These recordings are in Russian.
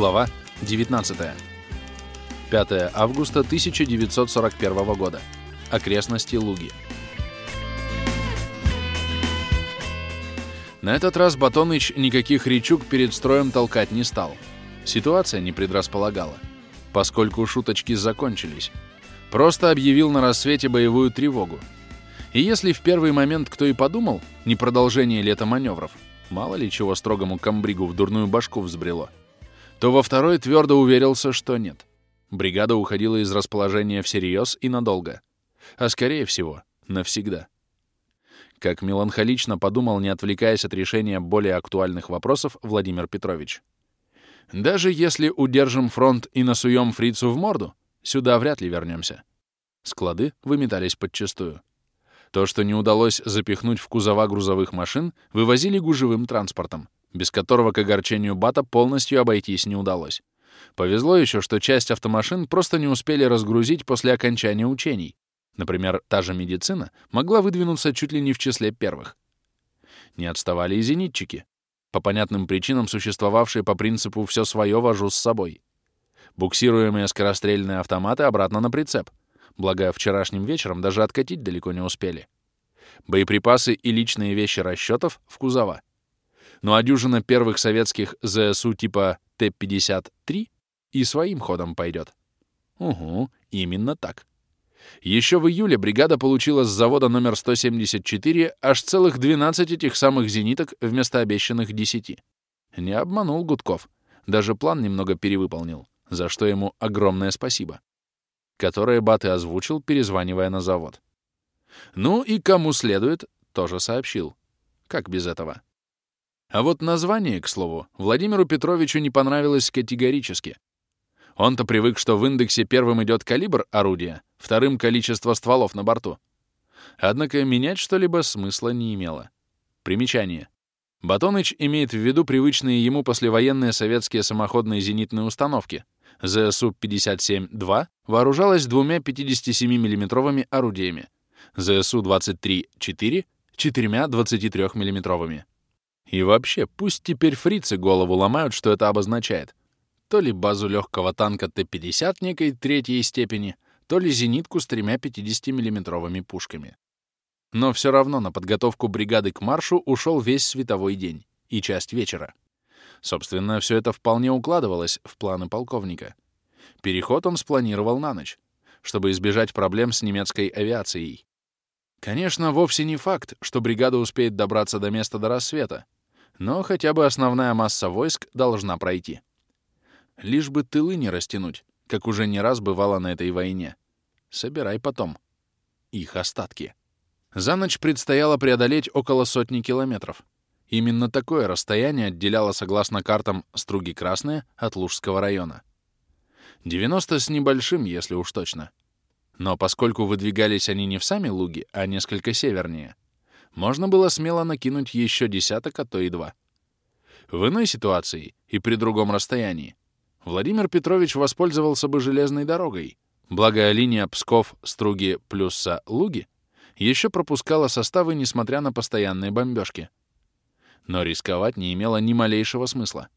Глава 19. 5 августа 1941 года. Окрестности Луги. На этот раз Батоныч никаких речук перед строем толкать не стал. Ситуация не предрасполагала, поскольку шуточки закончились. Просто объявил на рассвете боевую тревогу. И если в первый момент кто и подумал, не продолжение лета маневров, мало ли чего строгому комбригу в дурную башку взбрело, то во второй твердо уверился, что нет. Бригада уходила из расположения всерьез и надолго. А скорее всего, навсегда. Как меланхолично подумал, не отвлекаясь от решения более актуальных вопросов, Владимир Петрович. Даже если удержим фронт и насуем фрицу в морду, сюда вряд ли вернемся. Склады выметались подчистую. То, что не удалось запихнуть в кузова грузовых машин, вывозили гужевым транспортом без которого к огорчению Бата полностью обойтись не удалось. Повезло еще, что часть автомашин просто не успели разгрузить после окончания учений. Например, та же медицина могла выдвинуться чуть ли не в числе первых. Не отставали и зенитчики, по понятным причинам существовавшие по принципу «все свое вожу с собой». Буксируемые скорострельные автоматы обратно на прицеп, благо вчерашним вечером даже откатить далеко не успели. Боеприпасы и личные вещи расчетов в кузова — ну а дюжина первых советских ЗСУ типа Т-53 и своим ходом пойдет. Угу, именно так. Еще в июле бригада получила с завода номер 174 аж целых 12 этих самых зениток вместо обещанных 10. Не обманул Гудков. Даже план немного перевыполнил, за что ему огромное спасибо. Которое Бат и озвучил, перезванивая на завод. Ну и кому следует, тоже сообщил. Как без этого? А вот название, к слову, Владимиру Петровичу не понравилось категорически. Он-то привык, что в индексе первым идет калибр орудия, вторым — количество стволов на борту. Однако менять что-либо смысла не имело. Примечание. Батоныч имеет в виду привычные ему послевоенные советские самоходные зенитные установки. ЗСУ-57-2 вооружалась двумя 57 миллиметровыми орудиями, ЗСУ-23-4 — четырьмя 23 миллиметровыми и вообще, пусть теперь фрицы голову ломают, что это обозначает. То ли базу легкого танка Т-50 некой третьей степени, то ли зенитку с тремя 50-миллиметровыми пушками. Но все равно на подготовку бригады к маршу ушел весь световой день и часть вечера. Собственно, все это вполне укладывалось в планы полковника. Переход он спланировал на ночь, чтобы избежать проблем с немецкой авиацией. Конечно, вовсе не факт, что бригада успеет добраться до места до рассвета, но хотя бы основная масса войск должна пройти. Лишь бы тылы не растянуть, как уже не раз бывало на этой войне. Собирай потом. Их остатки. За ночь предстояло преодолеть около сотни километров. Именно такое расстояние отделяло, согласно картам, Струги Красные от Лужского района. 90 с небольшим, если уж точно. Но поскольку выдвигались они не в сами Луги, а несколько севернее, можно было смело накинуть еще десяток, а то и два. В иной ситуации и при другом расстоянии Владимир Петрович воспользовался бы железной дорогой, благо линия Псков-Струги плюса Луги еще пропускала составы, несмотря на постоянные бомбежки. Но рисковать не имело ни малейшего смысла.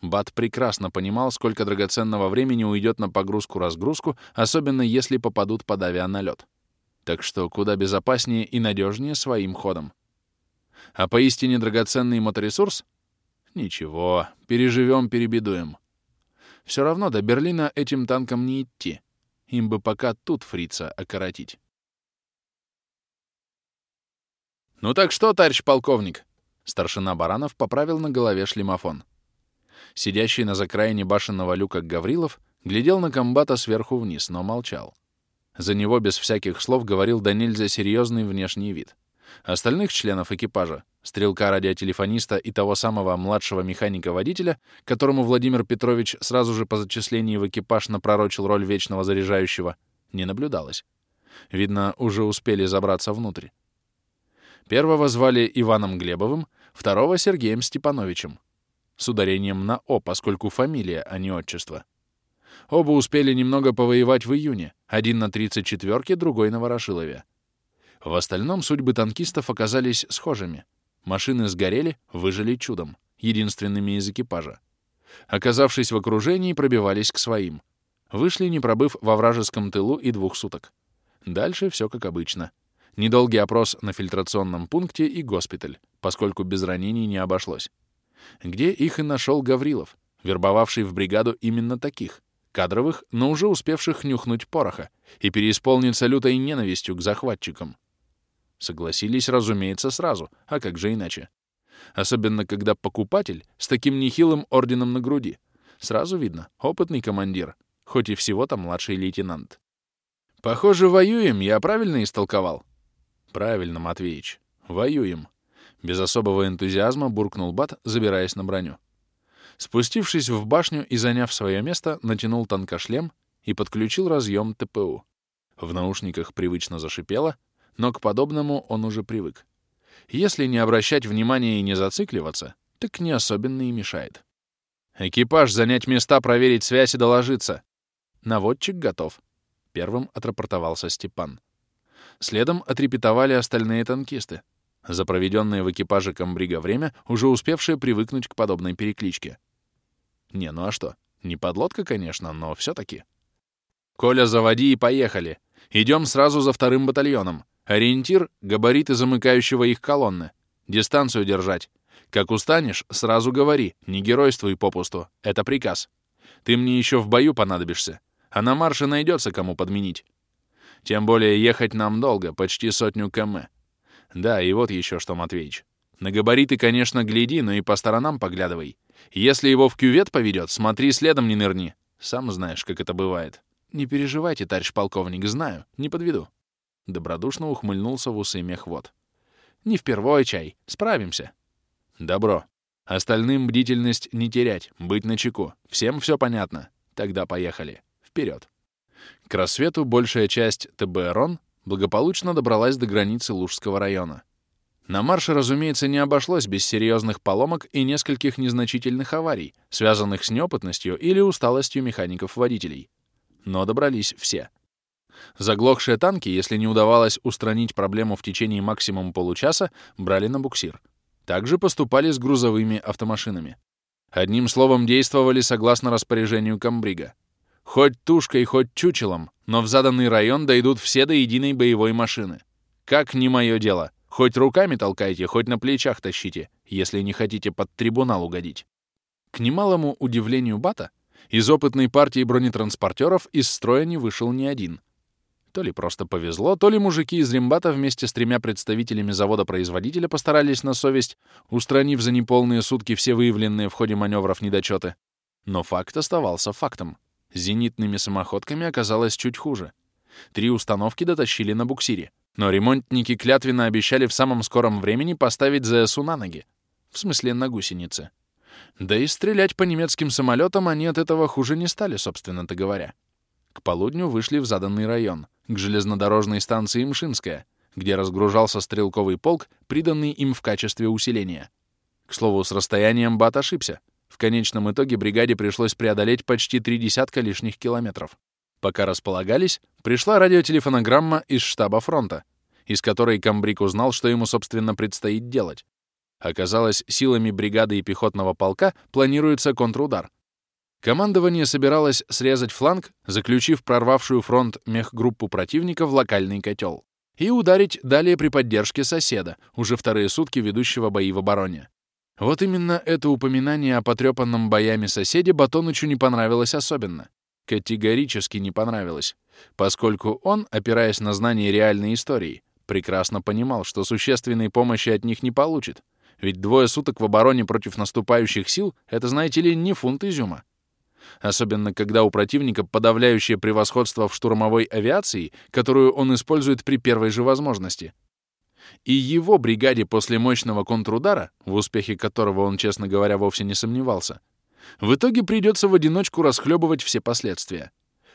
Бат прекрасно понимал, сколько драгоценного времени уйдет на погрузку-разгрузку, особенно если попадут под авианалет так что куда безопаснее и надежнее своим ходом. А поистине драгоценный моторесурс? Ничего, переживем, перебедуем. Все равно до Берлина этим танкам не идти. Им бы пока тут фрица окоротить. «Ну так что, товарищ полковник?» Старшина Баранов поправил на голове шлемофон. Сидящий на закраине башенного люка Гаврилов глядел на комбата сверху вниз, но молчал. За него без всяких слов говорил да нельзя серьезный внешний вид. Остальных членов экипажа, стрелка-радиотелефониста и того самого младшего механика-водителя, которому Владимир Петрович сразу же по зачислении в экипаж напророчил роль вечного заряжающего, не наблюдалось. Видно, уже успели забраться внутрь. Первого звали Иваном Глебовым, второго — Сергеем Степановичем. С ударением на «о», поскольку фамилия, а не отчество. Оба успели немного повоевать в июне, один на 34-ке, другой на Ворошилове. В остальном судьбы танкистов оказались схожими. Машины сгорели, выжили чудом, единственными из экипажа. Оказавшись в окружении, пробивались к своим. Вышли, не пробыв во вражеском тылу и двух суток. Дальше все как обычно. Недолгий опрос на фильтрационном пункте и госпиталь, поскольку без ранений не обошлось. Где их и нашел Гаврилов, вербовавший в бригаду именно таких, кадровых, но уже успевших нюхнуть пороха и переисполниться лютой ненавистью к захватчикам. Согласились, разумеется, сразу, а как же иначе? Особенно, когда покупатель с таким нехилым орденом на груди. Сразу видно, опытный командир, хоть и всего-то младший лейтенант. «Похоже, воюем, я правильно истолковал?» «Правильно, Матвеич, воюем», — без особого энтузиазма буркнул Бат, забираясь на броню. Спустившись в башню и заняв свое место, натянул танкошлем и подключил разъем ТПУ. В наушниках привычно зашипело, но к подобному он уже привык. Если не обращать внимания и не зацикливаться, так не особенно и мешает. «Экипаж занять места, проверить связь и доложиться. Наводчик готов. Первым отрапортовался Степан. Следом отрепетовали остальные танкисты, за проведенное в экипаже комбрига время, уже успевшие привыкнуть к подобной перекличке. Не, ну а что? Не подлодка, конечно, но все таки «Коля, заводи и поехали. Идем сразу за вторым батальоном. Ориентир — габариты замыкающего их колонны. Дистанцию держать. Как устанешь, сразу говори, не геройствуй попусту. Это приказ. Ты мне еще в бою понадобишься а на марше найдется кому подменить. Тем более ехать нам долго, почти сотню км. Да, и вот еще что, Матвеич. На габариты, конечно, гляди, но и по сторонам поглядывай. Если его в кювет поведет, смотри, следом не нырни. Сам знаешь, как это бывает. Не переживайте, товарищ полковник, знаю, не подведу. Добродушно ухмыльнулся в усы мехвод. Не впервой чай, справимся. Добро. Остальным бдительность не терять, быть начеку. Всем все понятно. Тогда поехали. Вперед! К рассвету большая часть ТБ «Рон» благополучно добралась до границы Лужского района. На марше, разумеется, не обошлось без серьезных поломок и нескольких незначительных аварий, связанных с неопытностью или усталостью механиков-водителей. Но добрались все. Заглохшие танки, если не удавалось устранить проблему в течение максимум получаса, брали на буксир. Также поступали с грузовыми автомашинами. Одним словом, действовали согласно распоряжению комбрига. Хоть тушкой, хоть чучелом, но в заданный район дойдут все до единой боевой машины. Как не мое дело. Хоть руками толкайте, хоть на плечах тащите, если не хотите под трибунал угодить. К немалому удивлению Бата, из опытной партии бронетранспортеров из строя не вышел ни один. То ли просто повезло, то ли мужики из Римбата вместе с тремя представителями завода-производителя постарались на совесть, устранив за неполные сутки все выявленные в ходе маневров недочеты. Но факт оставался фактом. Зенитными самоходками оказалось чуть хуже. Три установки дотащили на буксире. Но ремонтники клятвенно обещали в самом скором времени поставить ЗСУ на ноги. В смысле, на гусеницы. Да и стрелять по немецким самолетам они от этого хуже не стали, собственно-то говоря. К полудню вышли в заданный район, к железнодорожной станции Мшинская, где разгружался стрелковый полк, приданный им в качестве усиления. К слову, с расстоянием Бат ошибся. В конечном итоге бригаде пришлось преодолеть почти три десятка лишних километров. Пока располагались, пришла радиотелефонограмма из штаба фронта, из которой комбриг узнал, что ему, собственно, предстоит делать. Оказалось, силами бригады и пехотного полка планируется контрудар. Командование собиралось срезать фланг, заключив прорвавшую фронт мехгруппу противника в локальный котел, и ударить далее при поддержке соседа, уже вторые сутки ведущего бои в обороне. Вот именно это упоминание о потрепанном боями соседе Батонычу не понравилось особенно. Категорически не понравилось, поскольку он, опираясь на знание реальной истории, прекрасно понимал, что существенной помощи от них не получит. Ведь двое суток в обороне против наступающих сил — это, знаете ли, не фунт изюма. Особенно, когда у противника подавляющее превосходство в штурмовой авиации, которую он использует при первой же возможности — и его бригаде после мощного контрудара, в успехе которого он, честно говоря, вовсе не сомневался, в итоге придется в одиночку расхлебывать все последствия.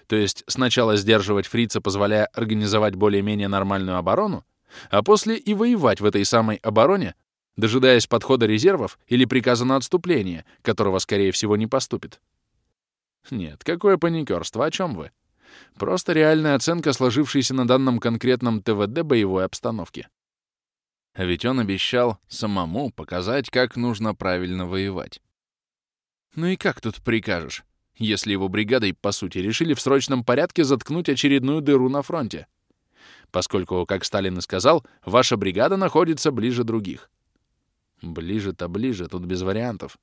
То есть сначала сдерживать фрица, позволяя организовать более-менее нормальную оборону, а после и воевать в этой самой обороне, дожидаясь подхода резервов или приказа на отступление, которого, скорее всего, не поступит. Нет, какое паникерство, о чем вы? Просто реальная оценка сложившейся на данном конкретном ТВД боевой обстановки. Ведь он обещал самому показать, как нужно правильно воевать. Ну и как тут прикажешь, если его бригадой, по сути, решили в срочном порядке заткнуть очередную дыру на фронте? Поскольку, как Сталин и сказал, ваша бригада находится ближе других. Ближе-то ближе, тут без вариантов.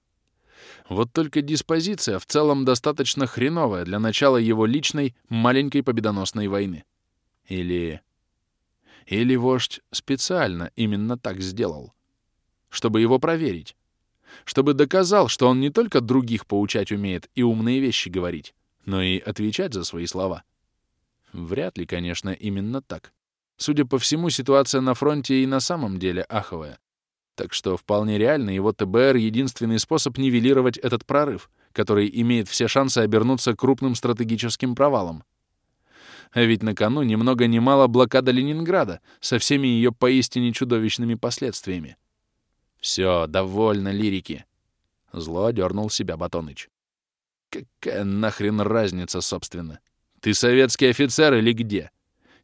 Вот только диспозиция в целом достаточно хреновая для начала его личной маленькой победоносной войны. Или... Или вождь специально именно так сделал. Чтобы его проверить. Чтобы доказал, что он не только других поучать умеет и умные вещи говорить, но и отвечать за свои слова. Вряд ли, конечно, именно так. Судя по всему, ситуация на фронте и на самом деле аховая. Так что вполне реально его ТБР — единственный способ нивелировать этот прорыв, который имеет все шансы обернуться крупным стратегическим провалом. А ведь на кону ни много ни мало блокада Ленинграда со всеми ее поистине чудовищными последствиями. Все, довольно лирики. Зло дернул себя Батоныч. Какая нахрен разница, собственно? Ты советский офицер или где?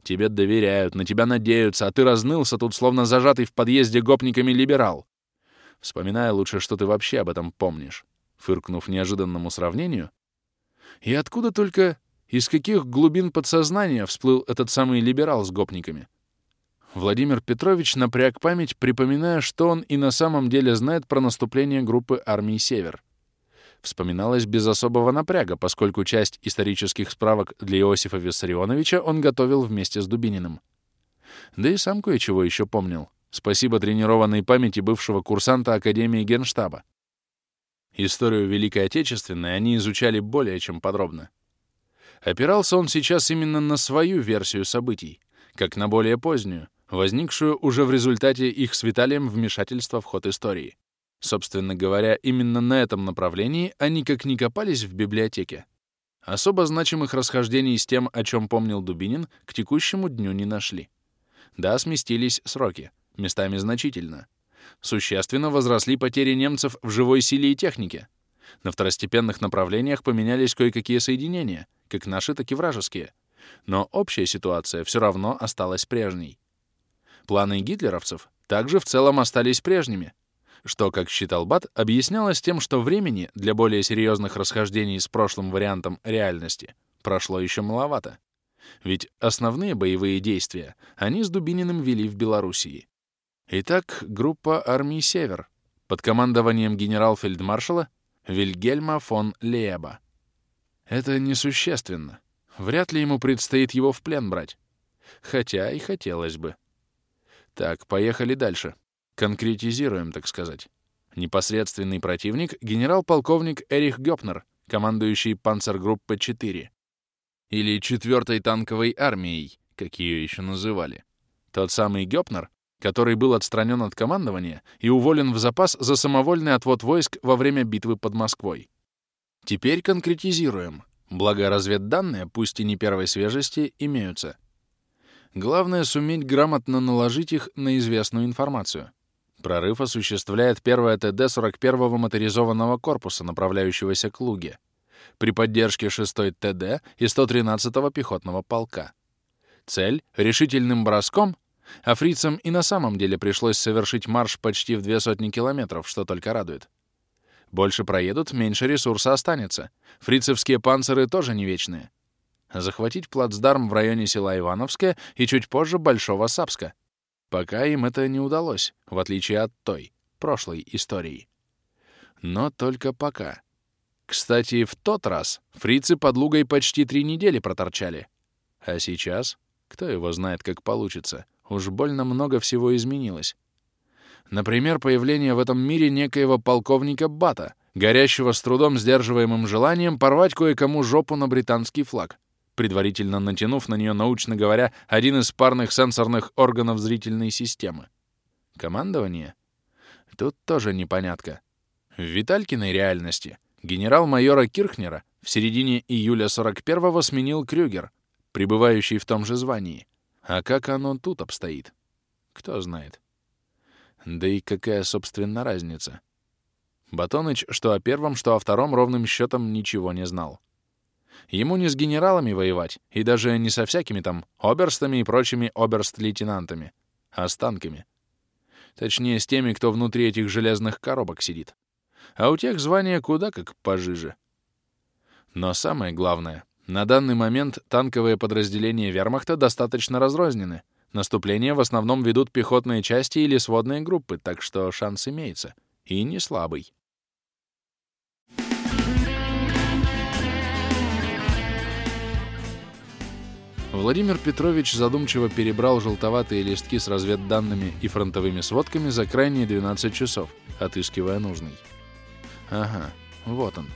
Тебе доверяют, на тебя надеются, а ты разнылся тут, словно зажатый в подъезде гопниками либерал. Вспоминая лучше, что ты вообще об этом помнишь. Фыркнув неожиданному сравнению. И откуда только, из каких глубин подсознания всплыл этот самый либерал с гопниками? Владимир Петрович напряг память, припоминая, что он и на самом деле знает про наступление группы армии «Север» вспоминалось без особого напряга, поскольку часть исторических справок для Иосифа Виссарионовича он готовил вместе с Дубининым. Да и сам кое-чего еще помнил. Спасибо тренированной памяти бывшего курсанта Академии Генштаба. Историю Великой Отечественной они изучали более чем подробно. Опирался он сейчас именно на свою версию событий, как на более позднюю, возникшую уже в результате их с Виталием вмешательства в ход истории. Собственно говоря, именно на этом направлении они как ни копались в библиотеке. Особо значимых расхождений с тем, о чем помнил Дубинин, к текущему дню не нашли. Да, сместились сроки, местами значительно. Существенно возросли потери немцев в живой силе и технике. На второстепенных направлениях поменялись кое-какие соединения, как наши, так и вражеские. Но общая ситуация все равно осталась прежней. Планы гитлеровцев также в целом остались прежними, что, как считал Бат, объяснялось тем, что времени для более серьезных расхождений с прошлым вариантом реальности прошло еще маловато. Ведь основные боевые действия они с Дубининым вели в Белоруссии. Итак, группа армии «Север» под командованием генерал-фельдмаршала Вильгельма фон Лееба. Это несущественно. Вряд ли ему предстоит его в плен брать. Хотя и хотелось бы. Так, поехали дальше. Конкретизируем, так сказать. Непосредственный противник — генерал-полковник Эрих Гёпнер, командующий панцергруппой 4. Или 4-й танковой армией, как ее еще называли. Тот самый Гёпнер, который был отстранен от командования и уволен в запас за самовольный отвод войск во время битвы под Москвой. Теперь конкретизируем. Благо разведданные, пусть и не первой свежести, имеются. Главное — суметь грамотно наложить их на известную информацию. Прорыв осуществляет первая ТД 41-го моторизованного корпуса, направляющегося к Луге, при поддержке 6-й ТД и 113-го пехотного полка. Цель — решительным броском, а фрицам и на самом деле пришлось совершить марш почти в две сотни километров, что только радует. Больше проедут, меньше ресурса останется. Фрицевские панциры тоже не вечные. Захватить плацдарм в районе села Ивановское и чуть позже Большого Сапска — Пока им это не удалось, в отличие от той, прошлой истории. Но только пока. Кстати, в тот раз фрицы под Лугой почти три недели проторчали. А сейчас, кто его знает, как получится, уж больно много всего изменилось. Например, появление в этом мире некоего полковника Бата, горящего с трудом сдерживаемым желанием порвать кое-кому жопу на британский флаг предварительно натянув на нее, научно говоря, один из парных сенсорных органов зрительной системы. Командование? Тут тоже непонятка. В Виталькиной реальности генерал-майора Кирхнера в середине июля 41-го сменил Крюгер, пребывающий в том же звании. А как оно тут обстоит? Кто знает. Да и какая, собственно, разница? Батоныч что о первом, что о втором ровным счетом ничего не знал. Ему не с генералами воевать, и даже не со всякими там оберстами и прочими оберст-лейтенантами, а с танками. Точнее, с теми, кто внутри этих железных коробок сидит. а у тех звания куда как пожиже. Но самое главное, на данный момент танковые подразделения вермахта достаточно разрознены. Наступление в основном ведут пехотные части или сводные группы, так что шанс имеется. И не слабый. Владимир Петрович задумчиво перебрал желтоватые листки с разведданными и фронтовыми сводками за крайние 12 часов, отыскивая нужный. Ага, вот он.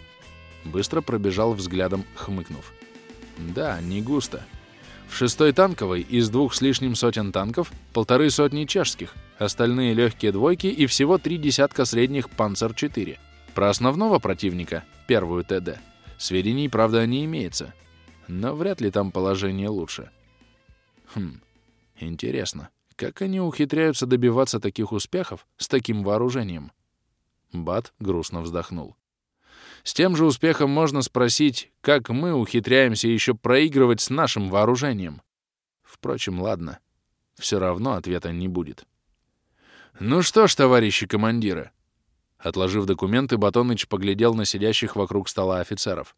Быстро пробежал взглядом, хмыкнув. Да, не густо. В шестой танковой из двух с лишним сотен танков полторы сотни чешских, остальные легкие двойки и всего три десятка средних «Панцер-4». Про основного противника, первую ТД, сведений, правда, не имеется, но вряд ли там положение лучше. Хм, интересно, как они ухитряются добиваться таких успехов с таким вооружением? Бат грустно вздохнул. С тем же успехом можно спросить, как мы ухитряемся еще проигрывать с нашим вооружением. Впрочем, ладно, все равно ответа не будет. Ну что ж, товарищи командиры, Отложив документы, Батоныч поглядел на сидящих вокруг стола офицеров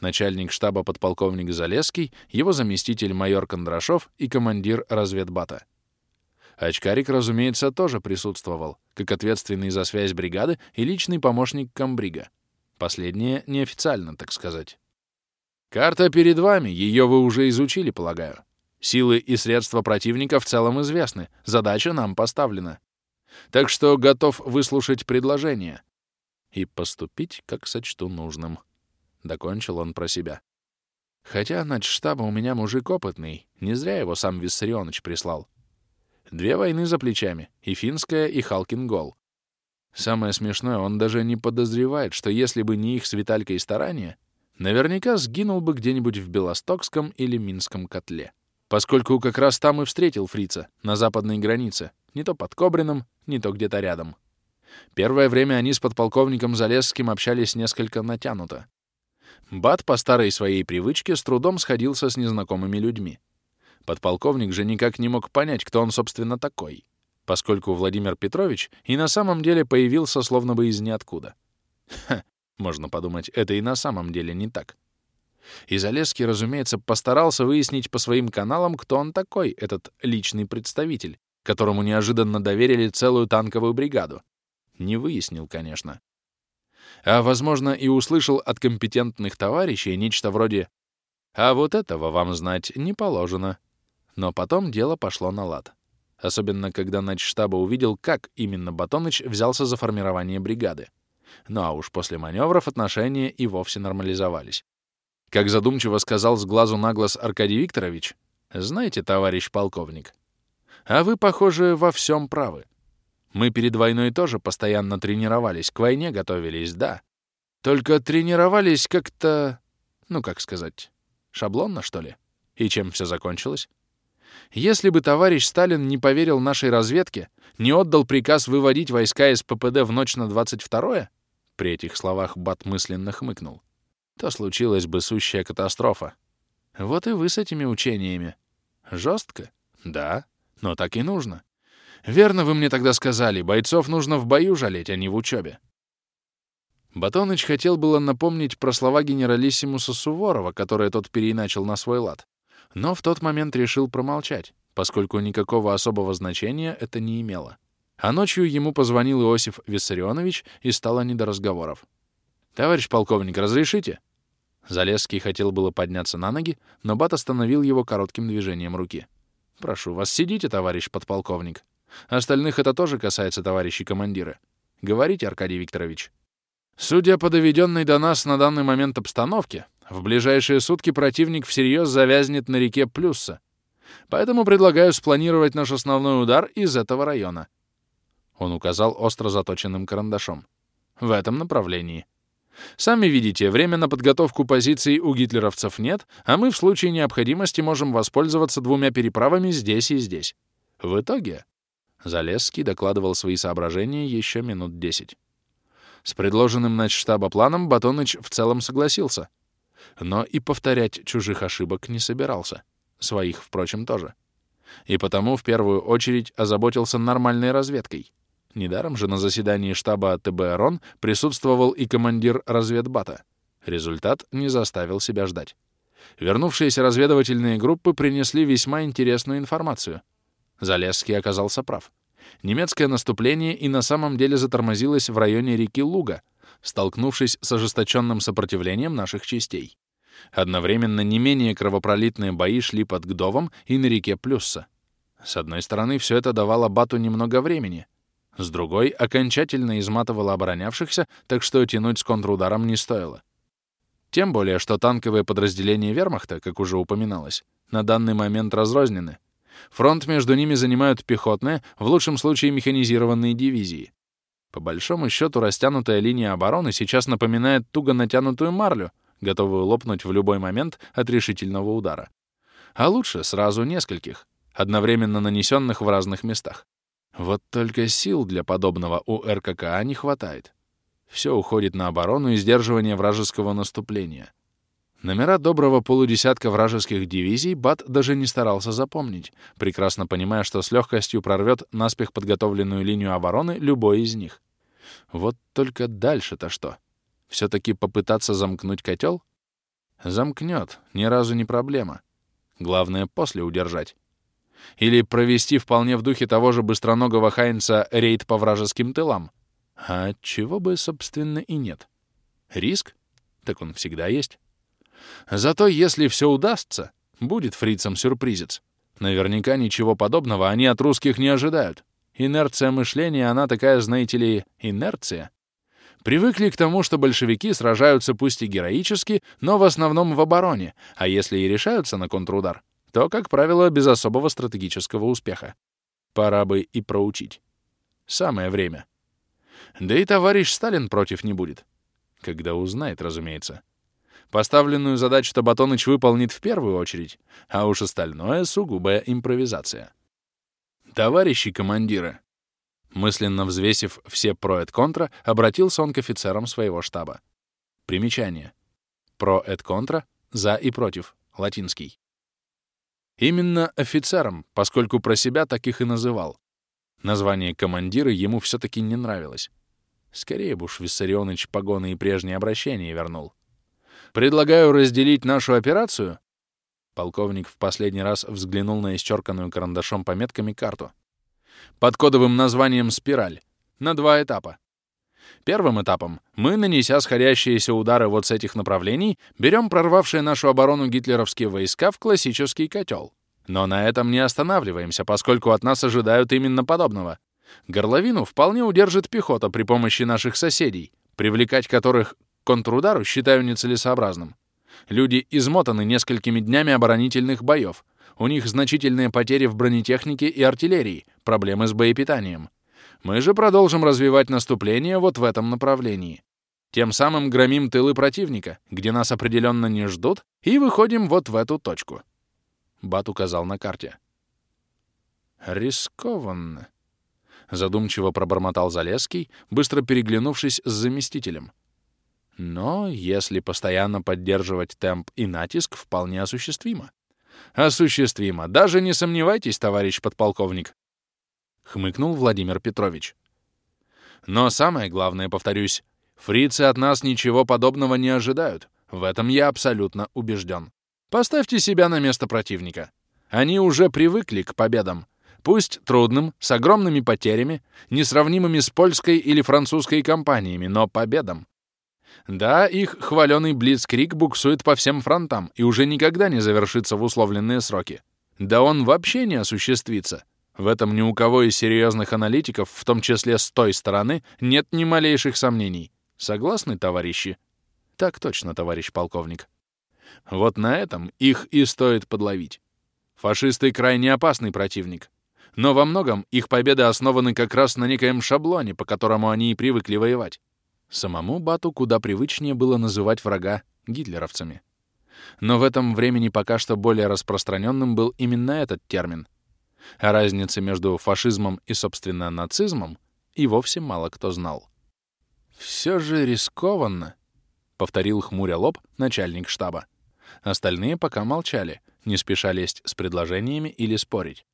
начальник штаба подполковник Залеский, его заместитель майор Кондрашов и командир разведбата. Очкарик, разумеется, тоже присутствовал, как ответственный за связь бригады и личный помощник комбрига. Последнее неофициально, так сказать. Карта перед вами, ее вы уже изучили, полагаю. Силы и средства противника в целом известны, задача нам поставлена. Так что готов выслушать предложение и поступить, как сочту нужным. — докончил он про себя. Хотя штаба у меня мужик опытный, не зря его сам Виссарионович прислал. Две войны за плечами, и финская, и Халкин-Гол. Самое смешное, он даже не подозревает, что если бы не их с Виталькой старания, наверняка сгинул бы где-нибудь в Белостокском или Минском котле. Поскольку как раз там и встретил фрица, на западной границе, не то под Кобрином, не то где-то рядом. Первое время они с подполковником Залесским общались несколько натянуто. Бат по старой своей привычке с трудом сходился с незнакомыми людьми. Подполковник же никак не мог понять, кто он, собственно, такой, поскольку Владимир Петрович и на самом деле появился словно бы из ниоткуда. Ха, можно подумать, это и на самом деле не так. И Залесский, разумеется, постарался выяснить по своим каналам, кто он такой, этот личный представитель, которому неожиданно доверили целую танковую бригаду. Не выяснил, конечно а, возможно, и услышал от компетентных товарищей нечто вроде «А вот этого вам знать не положено». Но потом дело пошло на лад. Особенно, когда штаба увидел, как именно Батоныч взялся за формирование бригады. Ну а уж после маневров отношения и вовсе нормализовались. Как задумчиво сказал с глазу на глаз Аркадий Викторович, «Знаете, товарищ полковник, а вы, похоже, во всем правы. Мы перед войной тоже постоянно тренировались, к войне готовились, да. Только тренировались как-то, ну, как сказать, шаблонно, что ли? И чем все закончилось? Если бы товарищ Сталин не поверил нашей разведке, не отдал приказ выводить войска из ППД в ночь на 22-е, при этих словах Бат мысленно хмыкнул, то случилась бы сущая катастрофа. Вот и вы с этими учениями. Жестко? Да, но так и нужно. Верно вы мне тогда сказали, бойцов нужно в бою жалеть, а не в учебе. Батоныч хотел было напомнить про слова генералиссимуса Суворова, которые тот переиначил на свой лад, но в тот момент решил промолчать, поскольку никакого особого значения это не имело. А ночью ему позвонил Иосиф Виссарионович, и стало не до разговоров. «Товарищ полковник, разрешите?» Залесский хотел было подняться на ноги, но Бат остановил его коротким движением руки. «Прошу вас, сидите, товарищ подполковник. Остальных это тоже касается, товарищи командиры. Говорите, Аркадий Викторович. Судя по доведенной до нас на данный момент обстановке, в ближайшие сутки противник всерьез завязнет на реке Плюсса. Поэтому предлагаю спланировать наш основной удар из этого района. Он указал остро заточенным карандашом. В этом направлении. Сами видите, время на подготовку позиций у гитлеровцев нет, а мы в случае необходимости можем воспользоваться двумя переправами здесь и здесь. В итоге Залесский докладывал свои соображения еще минут десять. С предложенным начштаба планом Батоныч в целом согласился. Но и повторять чужих ошибок не собирался. Своих, впрочем, тоже. И потому в первую очередь озаботился нормальной разведкой. Недаром же на заседании штаба ТБ «Рон» присутствовал и командир разведбата. Результат не заставил себя ждать. Вернувшиеся разведывательные группы принесли весьма интересную информацию. Залесский оказался прав. Немецкое наступление и на самом деле затормозилось в районе реки Луга, столкнувшись с ожесточенным сопротивлением наших частей. Одновременно не менее кровопролитные бои шли под Гдовом и на реке Плюсса. С одной стороны, все это давало Бату немного времени. С другой, окончательно изматывало оборонявшихся, так что тянуть с контрударом не стоило. Тем более, что танковые подразделения вермахта, как уже упоминалось, на данный момент разрознены. Фронт между ними занимают пехотные, в лучшем случае механизированные дивизии. По большому счету, растянутая линия обороны сейчас напоминает туго натянутую марлю, готовую лопнуть в любой момент от решительного удара. А лучше сразу нескольких, одновременно нанесенных в разных местах. Вот только сил для подобного у РККА не хватает. Все уходит на оборону и сдерживание вражеского наступления. Номера доброго полудесятка вражеских дивизий Бат даже не старался запомнить, прекрасно понимая, что с легкостью прорвет наспех подготовленную линию обороны любой из них. Вот только дальше-то что? Все-таки попытаться замкнуть котел? Замкнет, ни разу не проблема. Главное, после удержать. Или провести вполне в духе того же быстроногого Хайнца рейд по вражеским тылам. А чего бы, собственно, и нет. Риск? Так он всегда есть. Зато если все удастся, будет фрицам сюрпризец. Наверняка ничего подобного они от русских не ожидают. Инерция мышления, она такая, знаете ли, инерция. Привыкли к тому, что большевики сражаются пусть и героически, но в основном в обороне, а если и решаются на контрудар, то, как правило, без особого стратегического успеха. Пора бы и проучить. Самое время. Да и товарищ Сталин против не будет. Когда узнает, разумеется. Поставленную задачу Табатоныч выполнит в первую очередь, а уж остальное — сугубая импровизация. Товарищи командиры, мысленно взвесив все про et контра, обратился он к офицерам своего штаба. Примечание. Про et контра — за и против, латинский. Именно офицерам, поскольку про себя так их и называл. Название командира ему все-таки не нравилось. Скорее бы уж Виссарионович погоны и прежние обращения вернул. Предлагаю разделить нашу операцию. Полковник в последний раз взглянул на исчерканную карандашом пометками карту. Под кодовым названием «Спираль». На два этапа. Первым этапом мы, нанеся сходящиеся удары вот с этих направлений, берем прорвавшие нашу оборону гитлеровские войска в классический котел. Но на этом не останавливаемся, поскольку от нас ожидают именно подобного. Горловину вполне удержит пехота при помощи наших соседей, привлекать которых контрудару считаю нецелесообразным. Люди измотаны несколькими днями оборонительных боев. У них значительные потери в бронетехнике и артиллерии, проблемы с боепитанием. Мы же продолжим развивать наступление вот в этом направлении. Тем самым громим тылы противника, где нас определенно не ждут, и выходим вот в эту точку. Бат указал на карте. «Рискованно», — задумчиво пробормотал Залесский, быстро переглянувшись с заместителем. Но если постоянно поддерживать темп и натиск, вполне осуществимо. Осуществимо. Даже не сомневайтесь, товарищ подполковник. Хмыкнул Владимир Петрович. Но самое главное, повторюсь, фрицы от нас ничего подобного не ожидают. В этом я абсолютно убежден. Поставьте себя на место противника. Они уже привыкли к победам. Пусть трудным, с огромными потерями, несравнимыми с польской или французской компаниями, но победам. Да, их хваленый Блицкрик буксует по всем фронтам и уже никогда не завершится в условленные сроки. Да он вообще не осуществится. В этом ни у кого из серьезных аналитиков, в том числе с той стороны, нет ни малейших сомнений. Согласны, товарищи? Так точно, товарищ полковник. Вот на этом их и стоит подловить. Фашисты — крайне опасный противник. Но во многом их победы основаны как раз на некоем шаблоне, по которому они и привыкли воевать. Самому Бату куда привычнее было называть врага гитлеровцами. Но в этом времени пока что более распространенным был именно этот термин. А разницы между фашизмом и, собственно, нацизмом и вовсе мало кто знал. «Все же рискованно», — повторил хмуря лоб начальник штаба. Остальные пока молчали, не спеша лезть с предложениями или спорить.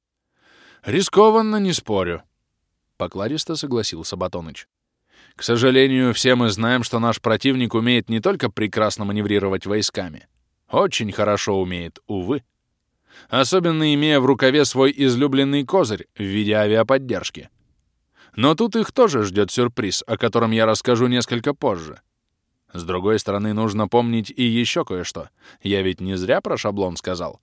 «Рискованно, не спорю», — покладисто согласился Батоныч. «К сожалению, все мы знаем, что наш противник умеет не только прекрасно маневрировать войсками. Очень хорошо умеет, увы. Особенно имея в рукаве свой излюбленный козырь в виде авиаподдержки. Но тут их тоже ждет сюрприз, о котором я расскажу несколько позже. С другой стороны, нужно помнить и еще кое-что. Я ведь не зря про шаблон сказал.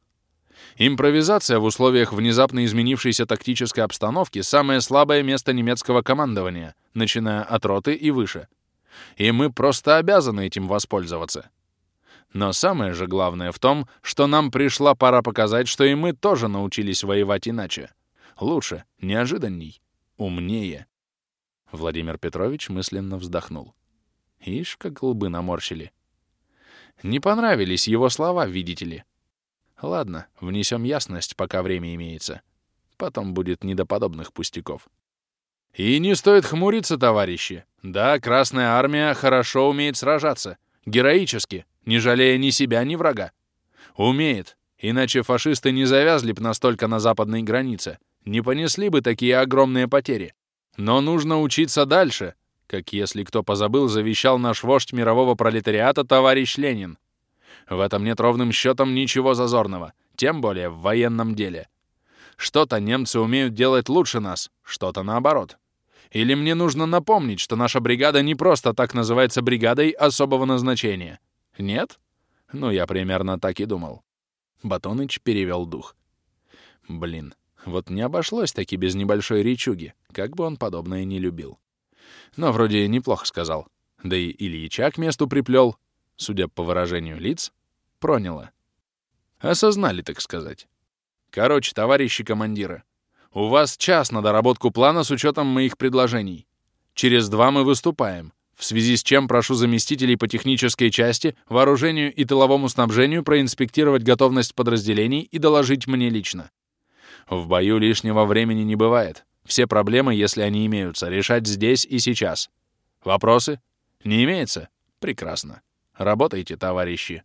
Импровизация в условиях внезапно изменившейся тактической обстановки — самое слабое место немецкого командования, начиная от роты и выше. И мы просто обязаны этим воспользоваться. Но самое же главное в том, что нам пришла пора показать, что и мы тоже научились воевать иначе. Лучше, неожиданней, умнее. Владимир Петрович мысленно вздохнул. Ишь, как лбы наморщили. Не понравились его слова, видите ли. Ладно, внесем ясность, пока время имеется. Потом будет не до подобных пустяков. И не стоит хмуриться, товарищи. Да, Красная Армия хорошо умеет сражаться. Героически, не жалея ни себя, ни врага. Умеет. Иначе фашисты не завязли бы настолько на западной границе. Не понесли бы такие огромные потери. Но нужно учиться дальше, как если кто позабыл, завещал наш вождь мирового пролетариата товарищ Ленин. В этом нет ровным счетом ничего зазорного, тем более в военном деле. Что-то немцы умеют делать лучше нас, что-то наоборот. Или мне нужно напомнить, что наша бригада не просто так называется бригадой особого назначения? Нет? Ну, я примерно так и думал. Батоныч перевел дух. Блин, вот не обошлось таки без небольшой речуги, как бы он подобное не любил. Но вроде неплохо сказал. Да и Ильича к месту приплел, судя по выражению лиц, проняло. Осознали, так сказать. Короче, товарищи командиры, у вас час на доработку плана с учетом моих предложений. Через два мы выступаем, в связи с чем прошу заместителей по технической части, вооружению и тыловому снабжению проинспектировать готовность подразделений и доложить мне лично. В бою лишнего времени не бывает. Все проблемы, если они имеются, решать здесь и сейчас. Вопросы? Не имеется? Прекрасно. Работайте, товарищи.